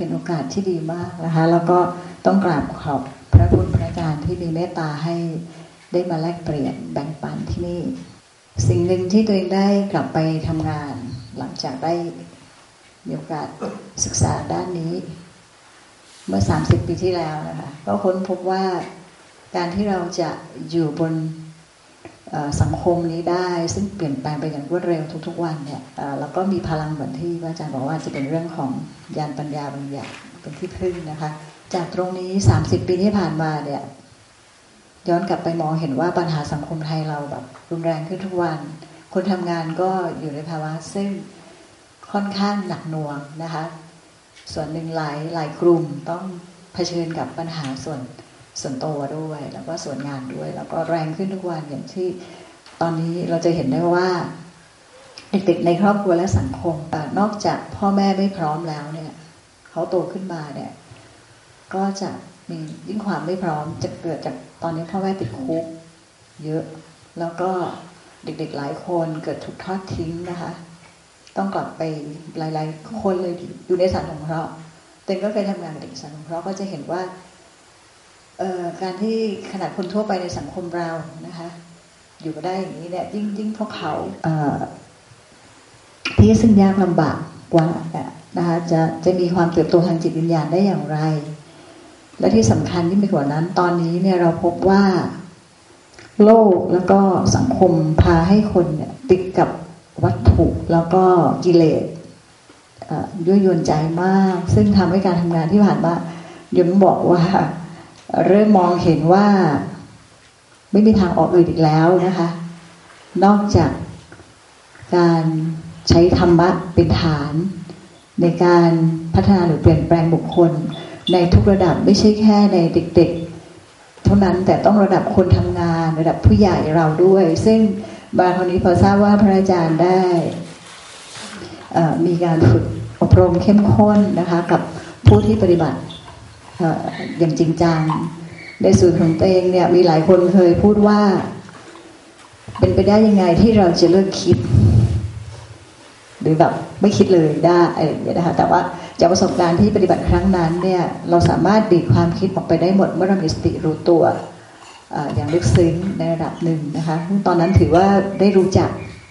เป็นโอกาสที่ดีมากนะคะ แล้วก็ต้องกราบขอบพระคุณพระอาจารย์ที่มีเมตตาให้ได้มาแลกเปลี่ยนแบ่งปันที่นี่ สิ่งหนึ่งที่ตัวเองได้กลับไปทำงาน หลังจากได้มีโอกาสศึกษาด้านนี้ เมื่อ 30 ปีที่แล้วนะคะ ก็ค้นพบว่าการที่เราจะอยู่บน สังคมนี้ได้ ซึ่งเปลี่ยนแปลงไปอย่างรวดเร็วทุกๆวันเนี่ยแล้วก็มีพลังเหมือนที่อาจารย์บอกว่าจะเป็นเรื่องของยานปัญญาบางอย่างเป็นที่พึ่งนะคะ จากตรงนี้ 30 ปีที่ผ่านมาเนี่ยย้อนกลับไปมองเห็นว่าปัญหาสังคมไทยเราแบบรุนแรงขึ้นทุกวัน คนทำงานก็อยู่ในภาวะซึ่งค่อนข้างหนักหน่วงนะคะ ส่วนหนึ่งหลายหลายกลุ่มต้องเผชิญกับปัญหาส่วน ส่วนตัวด้วย แล้วก็ส่วนงานด้วย แล้วก็แรงขึ้นทุกวันอย่างที่ ตอนนี้เราจะเห็นได้ว่าเด็กๆในครอบครัวและสังคมนอกจากพ่อแม่ไม่พร้อมแล้วเนี่ยเขาโตขึ้นมาเนี่ย ก็จะมียิ่งความไม่พร้อมจะเกิดจากตอนนี้พ่อแม่ติดคุกเยอะ แล้วก็เด็กๆหลายคนเกิดถูกทอดทิ้งนะคะ ต้องกลับไปหลาย ๆ คนเลยอยู่ในสารสงเคราะเต็นก็เคยทำงานกับเด็กสารสงเคราะก็จะเห็นว่า การที่ขนาดคนทั่วไปในสังคมเรานะคะ อยู่ก็ได้อย่างนี้เนี่ยยิ่งยิ่งพวกเขาที่ซึ่งยากลำบากกว่านะคะจะจะมีความเติบโตทางจิตวิญญาณได้อย่างไร และที่สำคัญที่ไปกว่านั้น ตอนนี้เนี่ยเราพบว่าโลกแล้วก็สังคมพาให้คนเนี่ยติดกับวัตถุแล้วก็กิเลสยั่วยวนใจมาก ซึ่งทำให้การทำงานที่ผ่านมายมบอกว่า เริ่มมองเห็นว่า ไม่มีทางออกอื่นอีกแล้วนะคะ นอกจากการใช้ธรรมะเป็นฐาน ในการพัฒนาหรือเปลี่ยนแปลงบุคคล ในทุกระดับไม่ใช่แค่ในเด็ก ๆ เท่านั้นแต่ต้องระดับคนทำงานระดับผู้ใหญ่เราด้วย ซึ่งบางคนนี้พอทราบว่าพระอาจารย์ได้มีการฝึกอบรมเข้มข้นนะคะกับผู้ที่ปฏิบัติ อย่างจริงจังในส่วนของตัวเองเนี่ยมีหลายคนเคยพูดว่า เป็นไปได้ยังไงที่เราจะเลิกคิด หรือแบบไม่คิดเลยได้อะไรอย่างเงี้ยนะคะแต่ว่าจากประสบการณ์ที่ปฏิบัติครั้งนั้นเนี่ยเราสามารถดีดความคิดออกไปได้หมดเมื่อเรามีสติรู้ตัวอย่างลึกซึ้งในระดับหนึ่งนะคะตอนนั้นถือว่าได้รู้จัก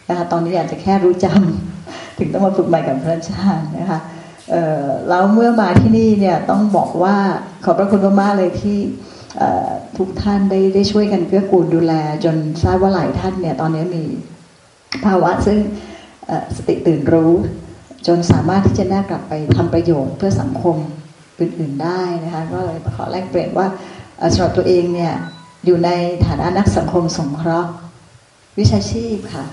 นะคะตอนนี้อาจจะแค่รู้จำถึงต้องมาฝึกใหม่กับพระอาจารย์นะคะ แล้วเมื่อมาที่นี่เนี่ยต้องบอกว่าขอบพระคุณมากๆเลยที่ทุกท่านได้ได้ช่วยกันเพื่อกูลดูแล จนทราบว่าหลายท่านเนี่ยตอนนี้มีภาวะซึ่งสติตื่นรู้ จนสามารถที่จะน่ากลับไปทำประโยชน์เพื่อสังคมอื่นๆได้นะคะก็เลยขอแลกเปลี่ยนว่าสำหรับตัวเองเนี่ยอยู่ในฐานะนักสังคมสงเคราะห์ วิชาชีพค่ะ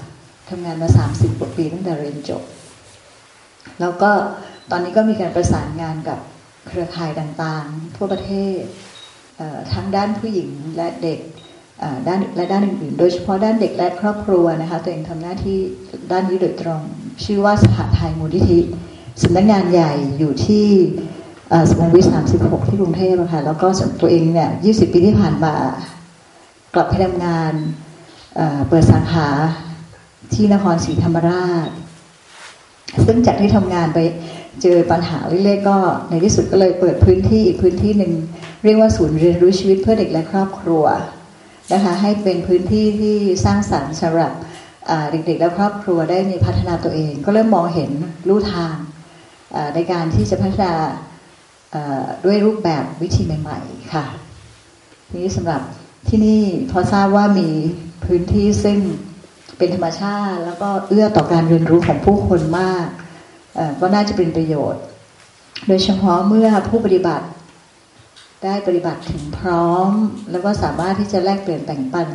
ทำงานมา 30กว่าปีตั้งแต่เรียนจบ แล้วก็ ตอนนี้ก็มีการประสานงานกับเครือข่ายต่างๆ ทั่วประเทศทั้งด้านผู้หญิงและเด็กด้านและด้านอื่นๆ โดยเฉพาะด้านเด็กและครอบครัวนะคะตัวเองทำหน้าที่ด้านนี้โดยตรง ชื่อว่าสหไทยมูลนิธิสำนักงานใหญ่อยู่ที่สุขุมวิท36 ที่กรุงเทพค่ะแล้วก็ตัวเองเนี่ย 20 ปีที่ผ่านมากลับไปทำงานเปิดสาขาที่นครศรีธรรมราช ซึ่งจากที่ทำงานไป เจอปัญหาเรื่อยๆก็ในที่สุดก็เลยเปิดพื้นที่อีกพื้นที่หนึ่งเรียกว่าศูนย์เรียนรู้ชีวิตเพื่อเด็กและครอบครัวนะคะให้เป็นพื้นที่ที่สร้างสรรค์สำหรับเด็กๆ และครอบครัวได้มีพัฒนาตัวเอง ก็เริ่มมองเห็นรูทางในการที่จะพัฒนาด้วยรูปแบบวิธีใหม่ๆค่ะนี้สำหรับที่นี่พอทราบว่ามีพื้นที่ซึ่งเป็นธรรมชาติ แล้วก็เอื้อต่อการเรียนรู้ของผู้คนมาก ก็น่าจะเป็นประโยชน์ โดยเฉพาะเมื่อผู้ปฏิบัติได้ปฏิบัติถึงพร้อม แล้วก็สามารถที่จะแลกเปลี่ยนแบ่งปัน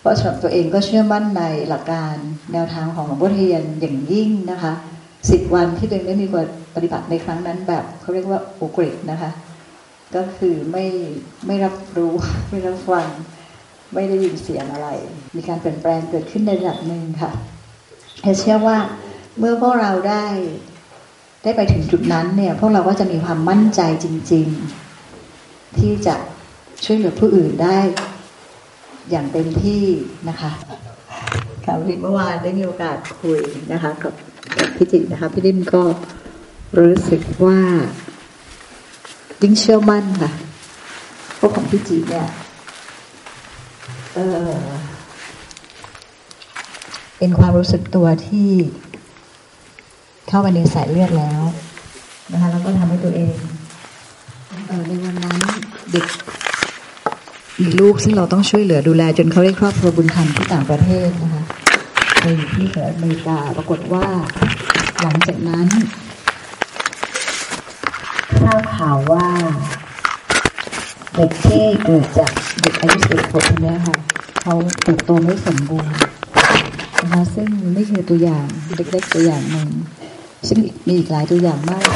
เพราะสำหรับตัวเองก็เชื่อมั่นในหลักการแนวทางของหลวงพ่อเทียนอย่างยิ่งนะคะสิบวันที่ตัวเองได้มีการปฏิบัติในครั้งนั้นแบบเขาเรียกว่าโอกรินะคะ ก็คือไม่ไม่รับรู้ไม่รับฟังไม่ได้ยินเสียงอะไร มีการเปลี่ยนแปลงเกิดขึ้นในระดับหนึ่งค่ะเชื่อว่าเมื่อพวกเราได้ ได้ไปถึงจุดนั้นเนี่ย พวกเราก็จะมีความมั่นใจจริง ๆ ที่จะช่วยเหลือผู้อื่นได้ อย่างเต็มที่นะคะค่ะวันเมื่อวานได้มีโอกาสคุยนะคะกับพี่จินะคะพี่ดิมก็รู้สึกว่ายิ่งเชื่อมั่นค่ะพวกของพี่จีเนี่ยเออเป็นความรู้สึกตัวที่ เข้าไปในสายเลือดแล้วนะคะแล้วก็ทำให้ตัวเองเออในวันนั้นเด็กมีลูกซึ่งเราต้องช่วยเหลือดูแล จนเขาได้ครอบครัวบุญธรรมที่ต่างประเทศนะคะไปอยู่ที่สหรัฐอเมริกาปรากฏว่า หลังจากนั้นทราบข่าวว่าเด็กที่เกิดจากเด็กอายุสิบขวบคนนี้ค่ะเขาเติบโตไม่สมบูรณ์นะคะซึ่งนี่คือตัวอย่างเล็กๆตัวอย่างหนึ่ง ซึ่งมีอีกหลายตัวอย่างมาก